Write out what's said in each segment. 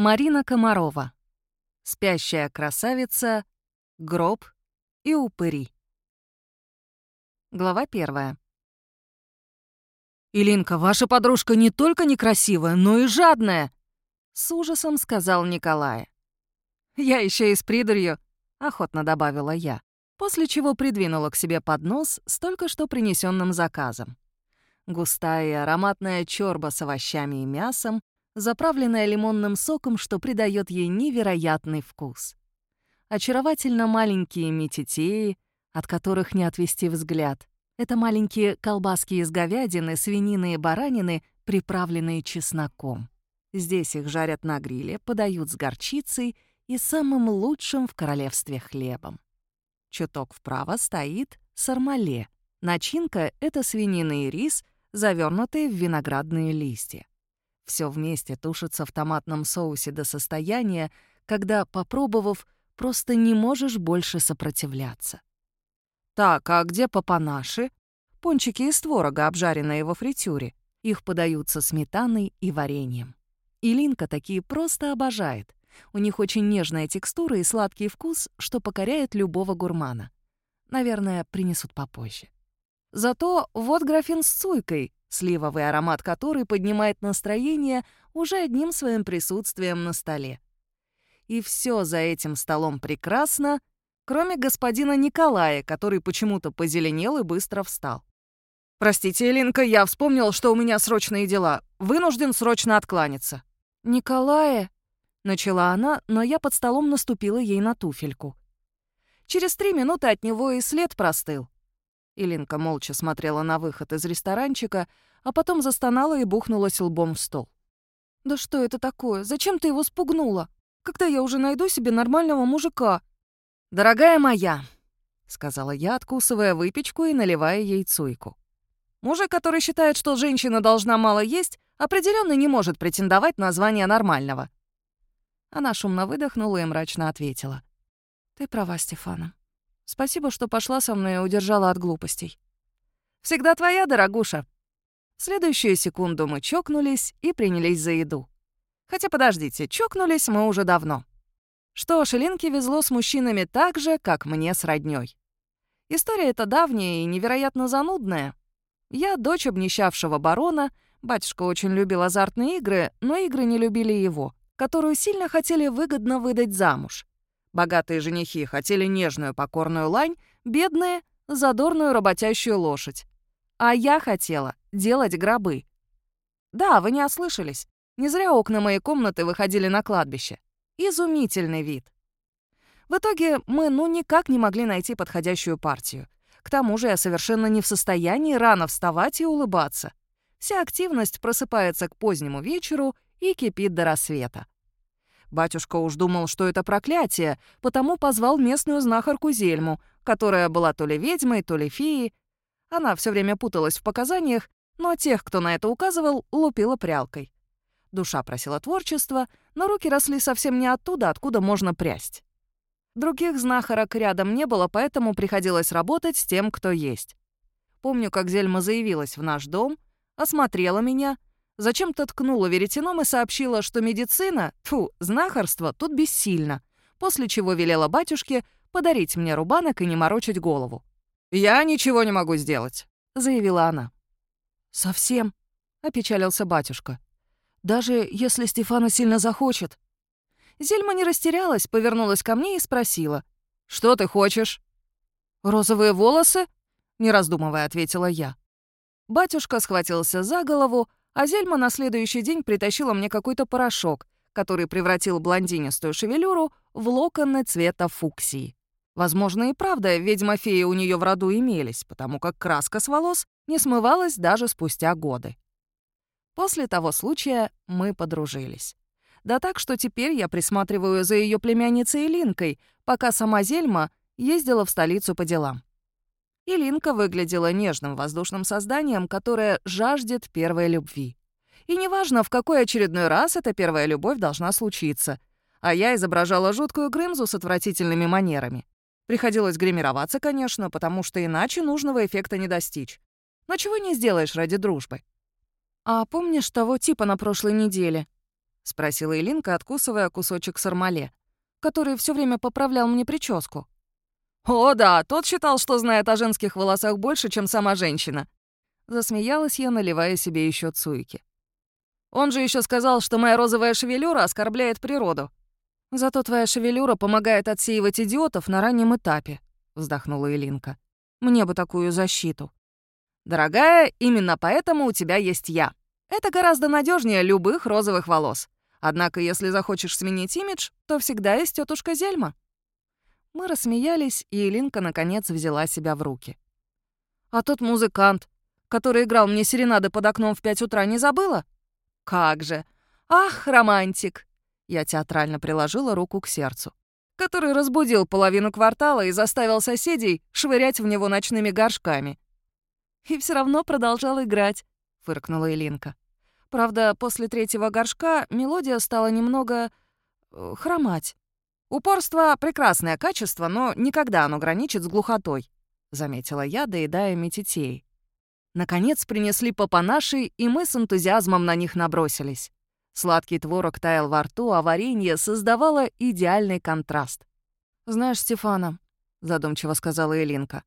Марина Комарова. Спящая красавица, гроб и упыри. Глава первая. «Илинка, ваша подружка не только некрасивая, но и жадная!» С ужасом сказал Николай. «Я еще и с придурью», — охотно добавила я, после чего придвинула к себе поднос с только что принесенным заказом. Густая и ароматная чорба с овощами и мясом, заправленная лимонным соком, что придает ей невероятный вкус. Очаровательно маленькие метитеи, от которых не отвести взгляд. Это маленькие колбаски из говядины, свинины и баранины, приправленные чесноком. Здесь их жарят на гриле, подают с горчицей и самым лучшим в королевстве хлебом. Чуток вправо стоит сармале. Начинка — это свинина и рис, завернутые в виноградные листья. Все вместе тушится в томатном соусе до состояния, когда, попробовав, просто не можешь больше сопротивляться. Так, а где папанаши? Пончики из творога, обжаренные во фритюре. Их подают со сметаной и вареньем. Илинка такие просто обожает. У них очень нежная текстура и сладкий вкус, что покоряет любого гурмана. Наверное, принесут попозже. Зато вот графин с цуйкой, сливовый аромат которой поднимает настроение уже одним своим присутствием на столе. И все за этим столом прекрасно, кроме господина Николая, который почему-то позеленел и быстро встал. «Простите, Элинка, я вспомнил, что у меня срочные дела. Вынужден срочно откланяться». «Николая?» — начала она, но я под столом наступила ей на туфельку. Через три минуты от него и след простыл. Илинка молча смотрела на выход из ресторанчика, а потом застонала и бухнулась лбом в стол. «Да что это такое? Зачем ты его спугнула? Когда я уже найду себе нормального мужика?» «Дорогая моя», — сказала я, откусывая выпечку и наливая ей цуйку. «Мужик, который считает, что женщина должна мало есть, определенно не может претендовать на звание нормального». Она шумно выдохнула и мрачно ответила. «Ты права, Стефана. Спасибо, что пошла со мной и удержала от глупостей. Всегда твоя, дорогуша. В следующую секунду мы чокнулись и принялись за еду. Хотя подождите, чокнулись мы уже давно. Что ж, Ленке везло с мужчинами так же, как мне с роднёй. История эта давняя и невероятно занудная. Я дочь обнищавшего барона, батюшка очень любил азартные игры, но игры не любили его, которую сильно хотели выгодно выдать замуж. Богатые женихи хотели нежную покорную лань, бедные — задорную работящую лошадь. А я хотела делать гробы. Да, вы не ослышались. Не зря окна моей комнаты выходили на кладбище. Изумительный вид. В итоге мы ну никак не могли найти подходящую партию. К тому же я совершенно не в состоянии рано вставать и улыбаться. Вся активность просыпается к позднему вечеру и кипит до рассвета. Батюшка уж думал, что это проклятие, потому позвал местную знахарку Зельму, которая была то ли ведьмой, то ли феей. Она все время путалась в показаниях, но тех, кто на это указывал, лупила прялкой. Душа просила творчества, но руки росли совсем не оттуда, откуда можно прясть. Других знахарок рядом не было, поэтому приходилось работать с тем, кто есть. Помню, как Зельма заявилась в наш дом, осмотрела меня — Зачем-то ткнула веретеном и сообщила, что медицина, тьфу, знахарство тут бессильно, после чего велела батюшке подарить мне рубанок и не морочить голову. «Я ничего не могу сделать», — заявила она. «Совсем?» — опечалился батюшка. «Даже если Стефана сильно захочет». Зельма не растерялась, повернулась ко мне и спросила. «Что ты хочешь?» «Розовые волосы?» — не раздумывая ответила я. Батюшка схватился за голову, а Зельма на следующий день притащила мне какой-то порошок, который превратил блондинистую шевелюру в локоны цвета фуксии. Возможно, и правда, ведьма-феи у нее в роду имелись, потому как краска с волос не смывалась даже спустя годы. После того случая мы подружились. Да так, что теперь я присматриваю за ее племянницей Линкой, пока сама Зельма ездила в столицу по делам. Илинка выглядела нежным воздушным созданием, которое жаждет первой любви. И неважно, в какой очередной раз эта первая любовь должна случиться. А я изображала жуткую Грымзу с отвратительными манерами. Приходилось гримироваться, конечно, потому что иначе нужного эффекта не достичь. Но чего не сделаешь ради дружбы. «А помнишь того типа на прошлой неделе?» — спросила Илинка, откусывая кусочек сармале, который все время поправлял мне прическу. «О, да, тот считал, что знает о женских волосах больше, чем сама женщина». Засмеялась я, наливая себе еще цуйки. Он же еще сказал, что моя розовая шевелюра оскорбляет природу. Зато твоя шевелюра помогает отсеивать идиотов на раннем этапе, вздохнула Илинка. Мне бы такую защиту. Дорогая, именно поэтому у тебя есть я. Это гораздо надежнее любых розовых волос. Однако, если захочешь сменить имидж, то всегда есть тетушка Зельма. Мы рассмеялись, и Элинка наконец взяла себя в руки. «А тот музыкант, который играл мне серенады под окном в пять утра, не забыла?» «Как же! Ах, романтик!» Я театрально приложила руку к сердцу. «Который разбудил половину квартала и заставил соседей швырять в него ночными горшками». «И все равно продолжал играть», — фыркнула Элинка. Правда, после третьего горшка мелодия стала немного... Э, хромать. «Упорство — прекрасное качество, но никогда оно граничит с глухотой», — заметила я, доедая метитей. Наконец принесли папанаши, и мы с энтузиазмом на них набросились. Сладкий творог таял во рту, а варенье создавало идеальный контраст. «Знаешь, Стефана», — задумчиво сказала Элинка,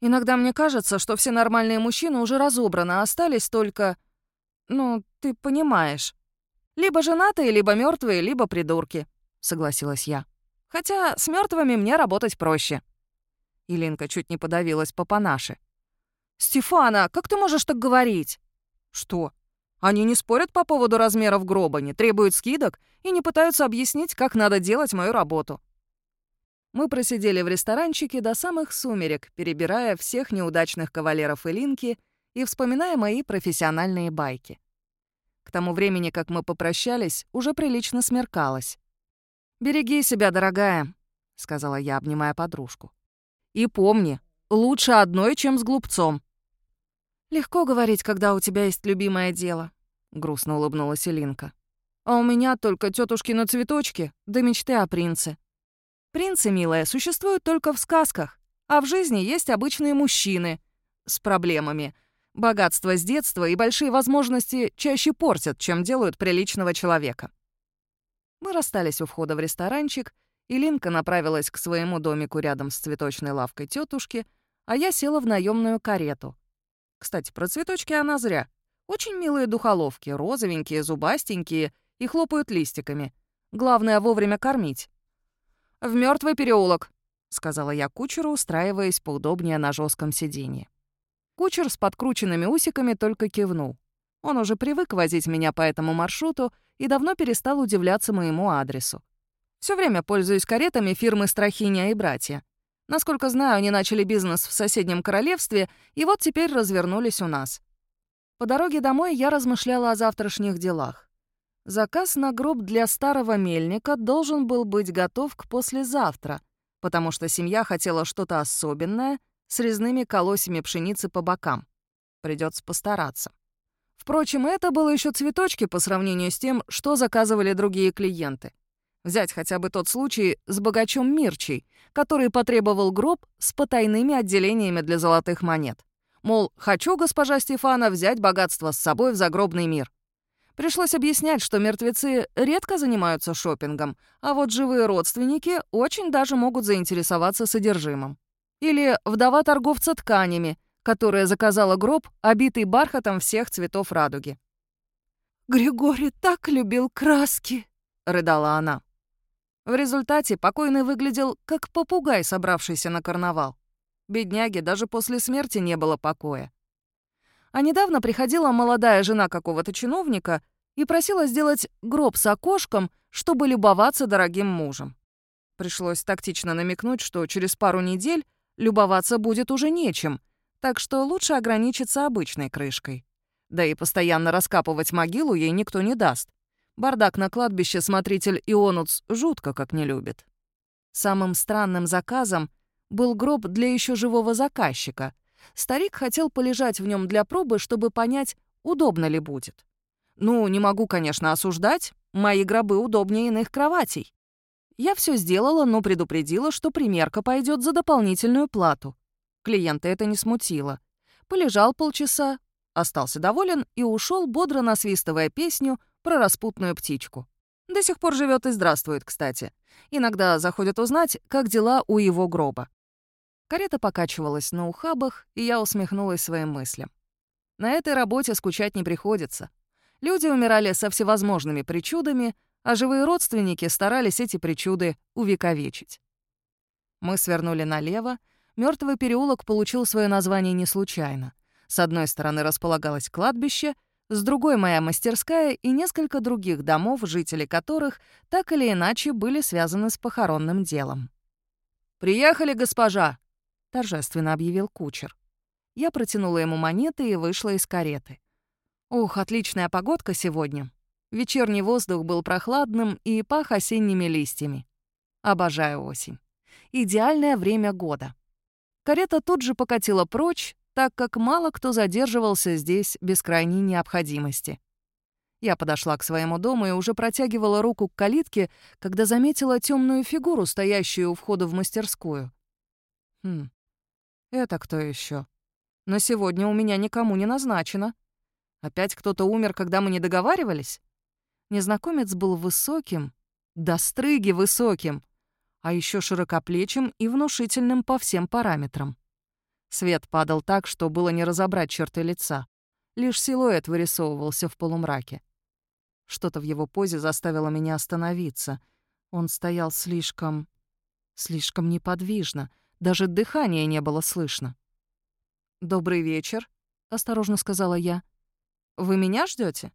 «иногда мне кажется, что все нормальные мужчины уже разобраны, а остались только... Ну, ты понимаешь. Либо женатые, либо мертвые, либо придурки», — согласилась я. Хотя с мертвыми мне работать проще». Илинка чуть не подавилась по панаше. «Стефана, как ты можешь так говорить?» «Что? Они не спорят по поводу размеров гроба, не требуют скидок и не пытаются объяснить, как надо делать мою работу». Мы просидели в ресторанчике до самых сумерек, перебирая всех неудачных кавалеров Илинки и вспоминая мои профессиональные байки. К тому времени, как мы попрощались, уже прилично смеркалось. «Береги себя, дорогая», — сказала я, обнимая подружку. «И помни, лучше одной, чем с глупцом». «Легко говорить, когда у тебя есть любимое дело», — грустно улыбнулась Элинка. «А у меня только тетушкины цветочки да мечты о принце». «Принцы, милая, существуют только в сказках, а в жизни есть обычные мужчины с проблемами. Богатство с детства и большие возможности чаще портят, чем делают приличного человека». Мы расстались у входа в ресторанчик, и Линка направилась к своему домику рядом с цветочной лавкой тетушки, а я села в наемную карету. Кстати, про цветочки она зря. Очень милые духоловки, розовенькие, зубастенькие и хлопают листиками. Главное вовремя кормить. «В мертвый переулок», — сказала я кучеру, устраиваясь поудобнее на жестком сиденье. Кучер с подкрученными усиками только кивнул. Он уже привык возить меня по этому маршруту и давно перестал удивляться моему адресу. Все время пользуюсь каретами фирмы «Страхиня и братья». Насколько знаю, они начали бизнес в соседнем королевстве и вот теперь развернулись у нас. По дороге домой я размышляла о завтрашних делах. Заказ на гроб для старого мельника должен был быть готов к послезавтра, потому что семья хотела что-то особенное с резными колосьями пшеницы по бокам. Придется постараться. Впрочем, это было еще цветочки по сравнению с тем, что заказывали другие клиенты. Взять хотя бы тот случай с богачом Мирчей, который потребовал гроб с потайными отделениями для золотых монет. Мол, хочу, госпожа Стефана, взять богатство с собой в загробный мир. Пришлось объяснять, что мертвецы редко занимаются шопингом, а вот живые родственники очень даже могут заинтересоваться содержимым. Или вдова торговца тканями, которая заказала гроб, обитый бархатом всех цветов радуги. «Григорий так любил краски!» — рыдала она. В результате покойный выглядел как попугай, собравшийся на карнавал. Бедняге даже после смерти не было покоя. А недавно приходила молодая жена какого-то чиновника и просила сделать гроб с окошком, чтобы любоваться дорогим мужем. Пришлось тактично намекнуть, что через пару недель любоваться будет уже нечем — так что лучше ограничиться обычной крышкой. Да и постоянно раскапывать могилу ей никто не даст. Бардак на кладбище смотритель Ионуц жутко как не любит. Самым странным заказом был гроб для еще живого заказчика. Старик хотел полежать в нем для пробы, чтобы понять, удобно ли будет. Ну, не могу, конечно, осуждать. Мои гробы удобнее иных кроватей. Я все сделала, но предупредила, что примерка пойдет за дополнительную плату. Клиента это не смутило. Полежал полчаса, остался доволен и ушел, бодро насвистывая песню про распутную птичку. До сих пор живет и здравствует, кстати. Иногда заходят узнать, как дела у его гроба. Карета покачивалась на ухабах, и я усмехнулась своим мыслям. На этой работе скучать не приходится. Люди умирали со всевозможными причудами, а живые родственники старались эти причуды увековечить. Мы свернули налево. Мертвый переулок получил свое название не случайно. С одной стороны располагалось кладбище, с другой — моя мастерская и несколько других домов, жители которых так или иначе были связаны с похоронным делом. «Приехали, госпожа!» — торжественно объявил кучер. Я протянула ему монеты и вышла из кареты. Ух, отличная погодка сегодня. Вечерний воздух был прохладным и пах осенними листьями. Обожаю осень. Идеальное время года. Карета тут же покатила прочь, так как мало кто задерживался здесь без крайней необходимости. Я подошла к своему дому и уже протягивала руку к калитке, когда заметила темную фигуру, стоящую у входа в мастерскую. Хм, это кто еще? Но сегодня у меня никому не назначено. Опять кто-то умер, когда мы не договаривались? Незнакомец был высоким, до стрыги высоким, а еще широкоплечим и внушительным по всем параметрам. Свет падал так, что было не разобрать черты лица. Лишь силуэт вырисовывался в полумраке. Что-то в его позе заставило меня остановиться. Он стоял слишком... слишком неподвижно. Даже дыхания не было слышно. «Добрый вечер», — осторожно сказала я. «Вы меня ждете?